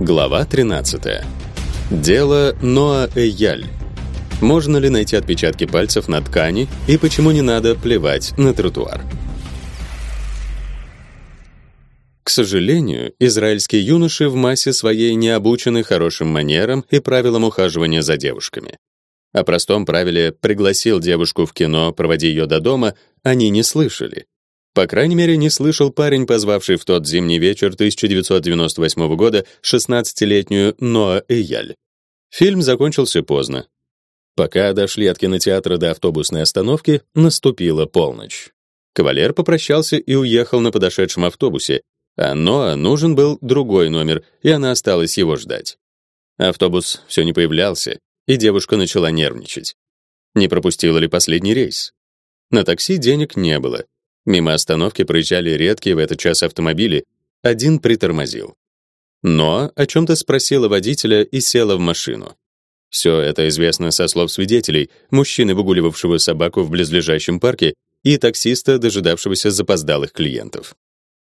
Глава 13. Дело Ноа Эйяль. Можно ли найти отпечатки пальцев на ткани и почему не надо плевать на тротуар? К сожалению, израильские юноши в массе своей не обучены хорошим манерам и правилам ухаживания за девушками. О простом правиле «пригласил девушку в кино, проводи ее до дома» они не слышали. По крайней мере, не слышал парень, позвавший в тот зимний вечер 1998 года 16-летнюю Ноа Эйяль. Фильм закончился поздно. Пока дошли от кинотеатра до автобусной остановки, наступила полночь. Кавалер попрощался и уехал на подошедшем автобусе, а Ноа нужен был другой номер, и она осталась его ждать. Автобус все не появлялся, и девушка начала нервничать. Не пропустила ли последний рейс? На такси денег не было, Мимо остановки проезжали редкие в этот час автомобили, один притормозил. Но о чем то спросила водителя и села в машину. Все это известно со слов свидетелей, мужчины, выгуливавшего собаку в близлежащем парке, и таксиста, дожидавшегося запоздалых клиентов.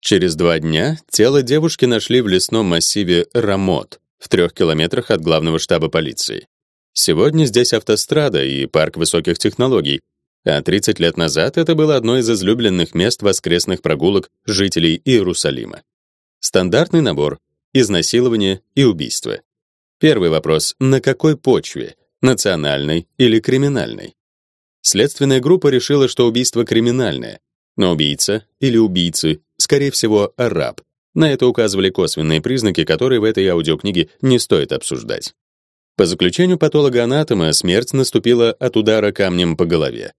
Через два дня тело девушки нашли в лесном массиве Рамот, в трех километрах от главного штаба полиции. Сегодня здесь автострада и парк высоких технологий, а 30 лет назад это было одно из излюбленных мест воскресных прогулок жителей Иерусалима. Стандартный набор: изнасилование и убийство. Первый вопрос: на какой почве? Национальной или криминальной? Следственная группа решила, что убийство криминальное, но убийца или убийцы, скорее всего, араб. На это указывали косвенные признаки, которые в этой аудиокниге не стоит обсуждать. По заключению патолога-анатома, смерть наступила от удара камнем по голове.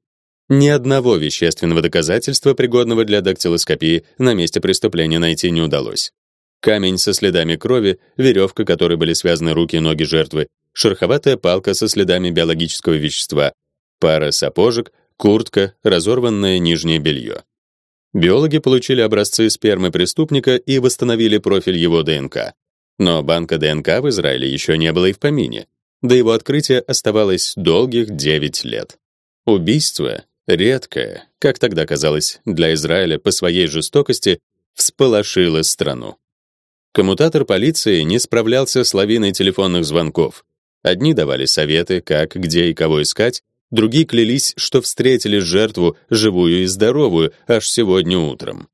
Ни одного вещественного доказательства, пригодного для дактилоскопии, на месте преступления найти не удалось. Камень со следами крови, веревка, которой были связаны руки и ноги жертвы, шероховатая палка со следами биологического вещества, пара сапожек, куртка, разорванное нижнее белье. Биологи получили образцы спермы преступника и восстановили профиль его ДНК. Но банка ДНК в Израиле еще не было и в помине. До его открытия оставалось долгих 9 лет. Убийство редкое, как тогда казалось, для Израиля по своей жестокости, всполошило страну. Коммутатор полиции не справлялся с лавиной телефонных звонков. Одни давали советы, как, где и кого искать, другие клялись, что встретили жертву живую и здоровую аж сегодня утром.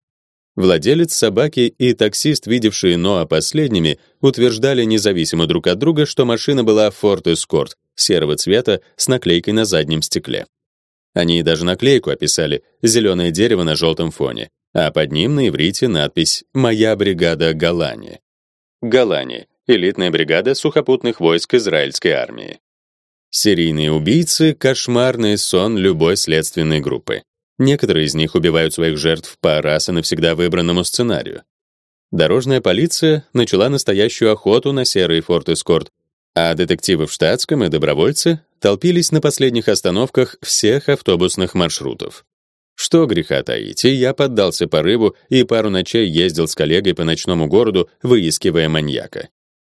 Владелец собаки и таксист, видевшие Ноа последними, утверждали независимо друг от друга, что машина была Ford Escort серого цвета с наклейкой на заднем стекле. Они даже наклейку описали зеленое дерево на желтом фоне, а под ним на иврите надпись «Моя бригада Галани». Галани — элитная бригада сухопутных войск израильской армии. Серийные убийцы — кошмарный сон любой следственной группы. Некоторые из них убивают своих жертв по раз и навсегда выбранному сценарию. Дорожная полиция начала настоящую охоту на серый Escort, а детективы в штатском и добровольцы толпились на последних остановках всех автобусных маршрутов. Что греха таить, я поддался порыву и пару ночей ездил с коллегой по ночному городу, выискивая маньяка.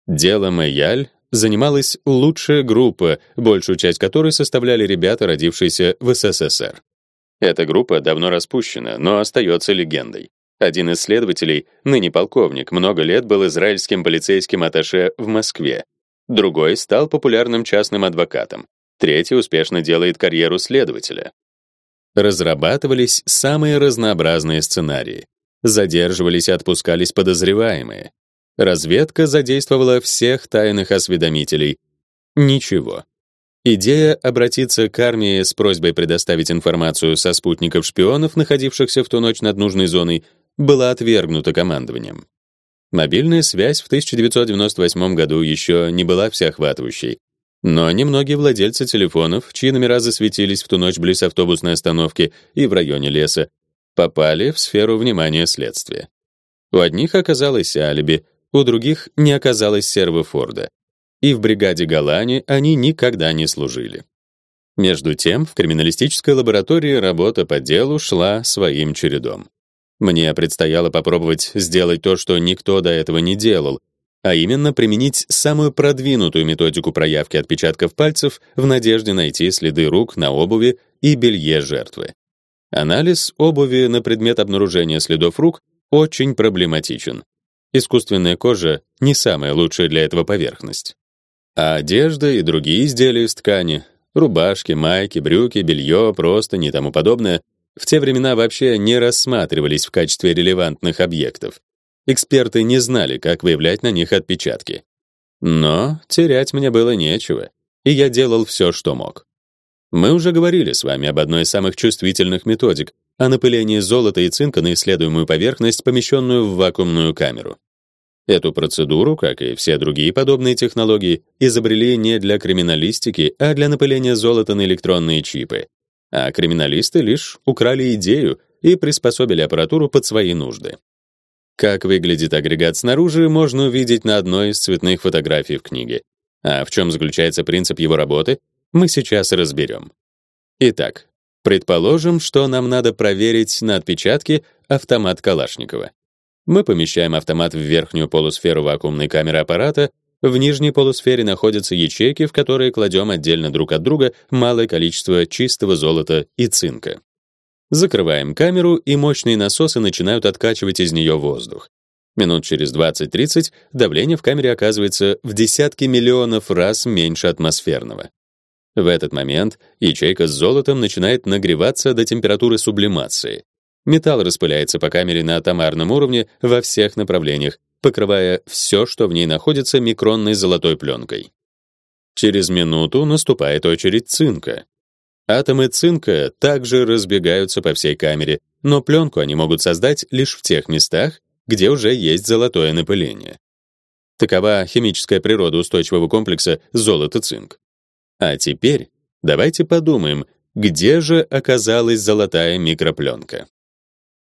Делом Эяль занималась лучшая группа, большую часть которой составляли ребята, родившиеся в СССР. Эта группа давно распущена, но остается легендой. Один из следователей, ныне полковник, много лет был израильским полицейским атташе в Москве. Другой стал популярным частным адвокатом. Третий успешно делает карьеру следователя. Разрабатывались самые разнообразные сценарии. Задерживались и отпускались подозреваемые. Разведка задействовала всех тайных осведомителей. Ничего. Идея обратиться к армии с просьбой предоставить информацию со спутников шпионов, находившихся в ту ночь над нужной зоной, была отвергнута командованием. Мобильная связь в 1998 году еще не была всеохватывающей, но немногие владельцы телефонов, чьи номера засветились в ту ночь близ автобусной остановки и в районе леса, попали в сферу внимания следствия. У одних оказалось алиби, у других не оказалось серва Форда. И в бригаде Галани они никогда не служили. Между тем, в криминалистической лаборатории работа по делу шла своим чередом. Мне предстояло попробовать сделать то, что никто до этого не делал, а именно применить самую продвинутую методику проявки отпечатков пальцев в надежде найти следы рук на обуви и белье жертвы. Анализ обуви на предмет обнаружения следов рук очень проблематичен. Искусственная кожа не самая лучшая для этого поверхность. А одежда и другие изделия из ткани, рубашки, майки, брюки, белье, просто не тому подобное, в те времена вообще не рассматривались в качестве релевантных объектов. Эксперты не знали, как выявлять на них отпечатки. Но терять мне было нечего, и я делал все, что мог. Мы уже говорили с вами об одной из самых чувствительных методик о напылении золота и цинка на исследуемую поверхность, помещенную в вакуумную камеру. Эту процедуру, как и все другие подобные технологии, изобрели не для криминалистики, а для напыления золота на электронные чипы. А криминалисты лишь украли идею и приспособили аппаратуру под свои нужды. Как выглядит агрегат снаружи, можно увидеть на одной из цветных фотографий в книге. А в чем заключается принцип его работы, мы сейчас разберем. Итак, предположим, что нам надо проверить на отпечатке автомат Калашникова. Мы помещаем автомат в верхнюю полусферу вакуумной камеры аппарата, в нижней полусфере находятся ячейки, в которые кладем отдельно друг от друга малое количество чистого золота и цинка. Закрываем камеру, и мощные насосы начинают откачивать из нее воздух. Минут через 20-30 давление в камере оказывается в десятки миллионов раз меньше атмосферного. В этот момент ячейка с золотом начинает нагреваться до температуры сублимации. Металл распыляется по камере на атомарном уровне во всех направлениях, покрывая все, что в ней находится, микронной золотой пленкой. Через минуту наступает очередь цинка. Атомы цинка также разбегаются по всей камере, но пленку они могут создать лишь в тех местах, где уже есть золотое напыление. Такова химическая природа устойчивого комплекса золото-цинк. А теперь давайте подумаем, где же оказалась золотая микропленка.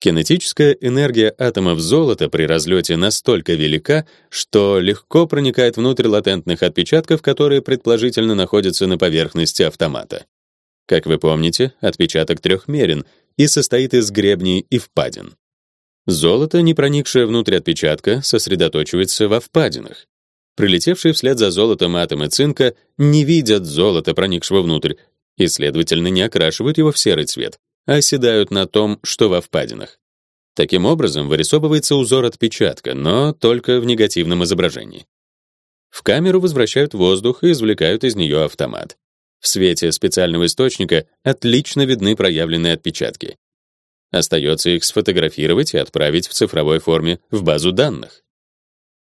Кинетическая энергия атомов золота при разлете настолько велика, что легко проникает внутрь латентных отпечатков, которые предположительно находятся на поверхности автомата. Как вы помните, отпечаток трехмерен и состоит из гребней и впадин. Золото, не проникшее внутрь отпечатка, сосредоточивается во впадинах. Прилетевшие вслед за золотом атомы цинка не видят золота, проникшего внутрь, и, следовательно, не окрашивают его в серый цвет, оседают на том, что во впадинах. Таким образом, вырисовывается узор отпечатка, но только в негативном изображении. В камеру возвращают воздух и извлекают из нее автомат. В свете специального источника отлично видны проявленные отпечатки. Остается их сфотографировать и отправить в цифровой форме в базу данных.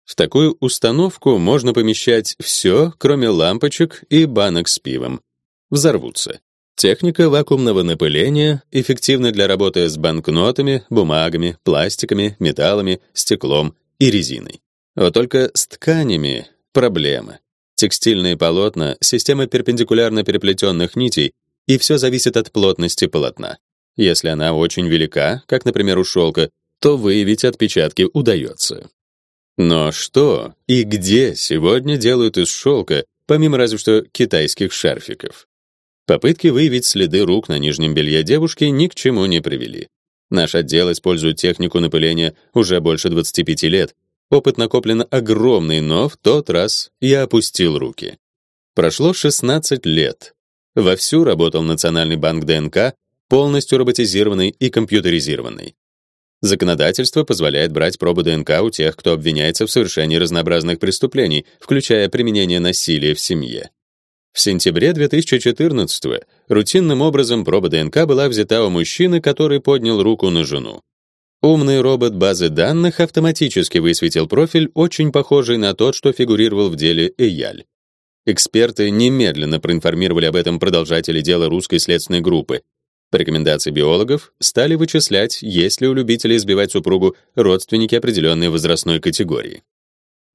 В такую установку можно помещать все, кроме лампочек и банок с пивом. Взорвутся. Техника вакуумного напыления эффективна для работы с банкнотами, бумагами, пластиками, металлами, стеклом и резиной. Вот только с тканями проблема. Текстильные полотна — система перпендикулярно переплетенных нитей, и все зависит от плотности полотна. Если она очень велика, как, например, у шелка, то выявить отпечатки удается. Но что и где сегодня делают из шелка, помимо разве что китайских шарфиков? Попытки выявить следы рук на нижнем белье девушки ни к чему не привели. Наш отдел использует технику напыления уже больше 25 лет. Опыт накоплен огромный, но в тот раз я опустил руки. Прошло 16 лет. Вовсю работал Национальный банк ДНК, полностью роботизированный и компьютеризированный. Законодательство позволяет брать пробы ДНК у тех, кто обвиняется в совершении разнообразных преступлений, включая применение насилия в семье. В сентябре 2014 рутинным образом проба ДНК была взята у мужчины, который поднял руку на жену. Умный робот базы данных автоматически высветил профиль, очень похожий на тот, что фигурировал в деле Эяль. Эксперты немедленно проинформировали об этом продолжателей дела русской следственной группы, по рекомендации биологов стали вычислять, есть ли у любителей избивать супругу родственники определенной возрастной категории.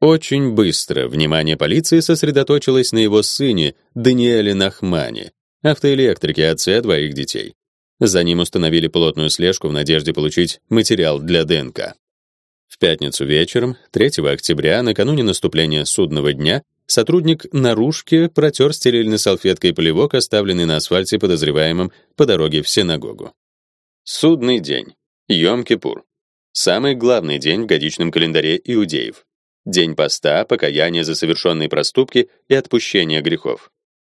Очень быстро внимание полиции сосредоточилось на его сыне Даниэле Нахмане, автоэлектрике, отце двоих детей. За ним установили плотную слежку в надежде получить материал для ДНК. В пятницу вечером, 3 октября, накануне наступления судного дня, Сотрудник наружки протер стерильной салфеткой плевок, оставленный на асфальте подозреваемым по дороге в синагогу. Судный день. Йом-Кипур. Самый главный день в годичном календаре иудеев. День поста, покаяния за совершенные проступки и отпущения грехов.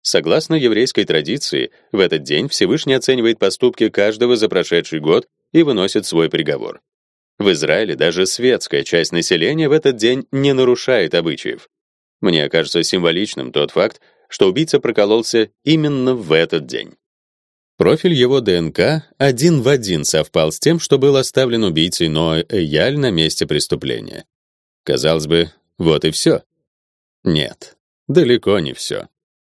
Согласно еврейской традиции, в этот день Всевышний оценивает поступки каждого за прошедший год и выносит свой приговор. В Израиле даже светская часть населения в этот день не нарушает обычаев. Мне кажется символичным тот факт, что убийца прокололся именно в этот день. Профиль его ДНК один в один совпал с тем, что был оставлен убийцей Ноа Эяль на месте преступления. Казалось бы, вот и все. Нет, далеко не все.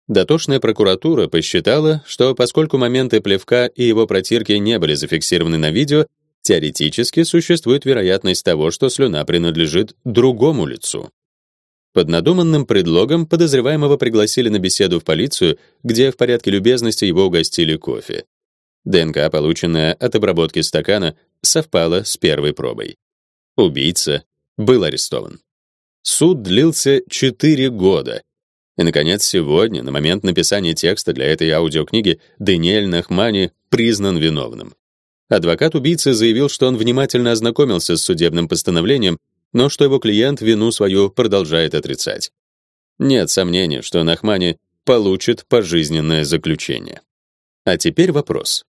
Дотошная прокуратура посчитала, что поскольку моменты плевка и его протирки не были зафиксированы на видео, теоретически существует вероятность того, что слюна принадлежит другому лицу. Под надуманным предлогом подозреваемого пригласили на беседу в полицию, где в порядке любезности его угостили кофе. ДНК, полученная от обработки стакана, совпала с первой пробой. Убийца был арестован. Суд длился 4 года, и, наконец, сегодня, на момент написания текста для этой аудиокниги, Даниэль Нахмани признан виновным. Адвокат убийцы заявил, что он внимательно ознакомился с судебным постановлением, но что его клиент вину свою продолжает отрицать. Нет сомнения, что Нахмани получит пожизненное заключение. А теперь вопрос.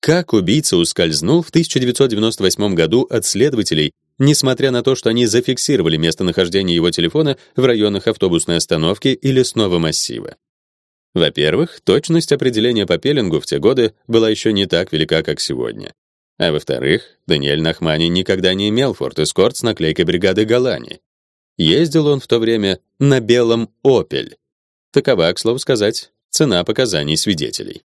Как убийца ускользнул в 1998 году от следователей несмотря на то, что они зафиксировали местонахождение его телефона в районах автобусной остановки и лесного массива. Во-первых, точность определения по пеленгу в те годы была еще не так велика, как сегодня. А во-вторых, Даниэль Нахмани никогда не имел Ford Escort с наклейкой бригады Галани. Ездил он в то время на белом Opel. Такова, к слову сказать, цена показаний свидетелей.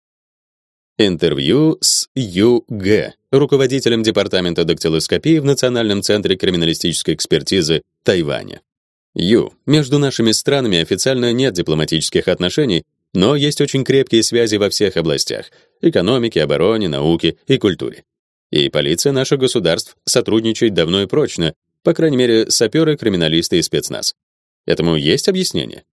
Интервью с Ю.Г., руководителем департамента дактилоскопии в Национальном центре криминалистической экспертизы Тайваня. Ю, между нашими странами официально нет дипломатических отношений, но есть очень крепкие связи во всех областях: экономике, обороне, науке и культуре. И полиция наших государств сотрудничает давно и прочно, по крайней мере, саперы, криминалисты и спецназ. Этому есть объяснение?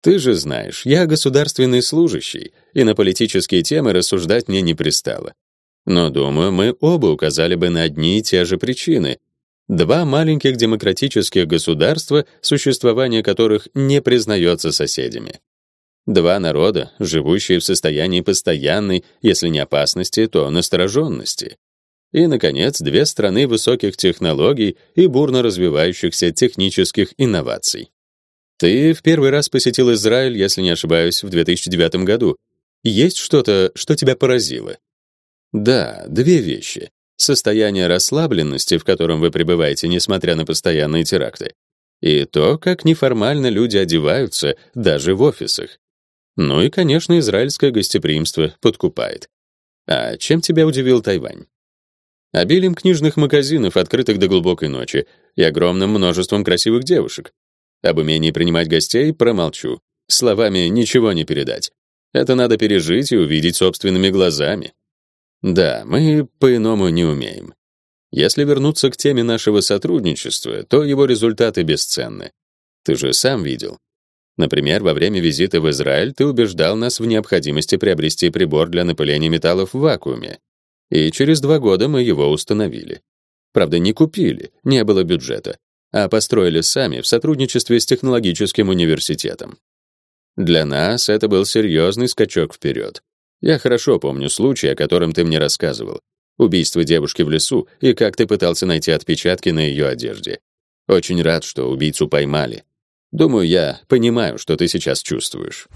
Ты же знаешь, я государственный служащий, и на политические темы рассуждать мне не пристало. Но, думаю, мы оба указали бы на одни и те же причины. Два маленьких демократических государства, существование которых не признается соседями. Два народа, живущие в состоянии постоянной, если не опасности, то настороженности. И, наконец, две страны высоких технологий и бурно развивающихся технических инноваций. Ты в первый раз посетил Израиль, если не ошибаюсь, в 2009 году. Есть что-то, что тебя поразило? Да, две вещи. Состояние расслабленности, в котором вы пребываете, несмотря на постоянные теракты, и то, как неформально люди одеваются даже в офисах. Ну и, конечно, израильское гостеприимство подкупает. А чем тебя удивил Тайвань? Обилием книжных магазинов, открытых до глубокой ночи, и огромным множеством красивых девушек. Об умении принимать гостей промолчу. Словами ничего не передать. Это надо пережить и увидеть собственными глазами. Да, мы по-иному не умеем. Если вернуться к теме нашего сотрудничества, то его результаты бесценны. Ты же сам видел. Например, во время визита в Израиль ты убеждал нас в необходимости приобрести прибор для напыления металлов в вакууме. И через два года мы его установили. Правда, не купили, не было бюджета а построили сами в сотрудничестве с технологическим университетом. Для нас это был серьезный скачок вперед. Я хорошо помню случай, о котором ты мне рассказывал. Убийство девушки в лесу и как ты пытался найти отпечатки на ее одежде. Очень рад, что убийцу поймали. Думаю, я понимаю, что ты сейчас чувствуешь.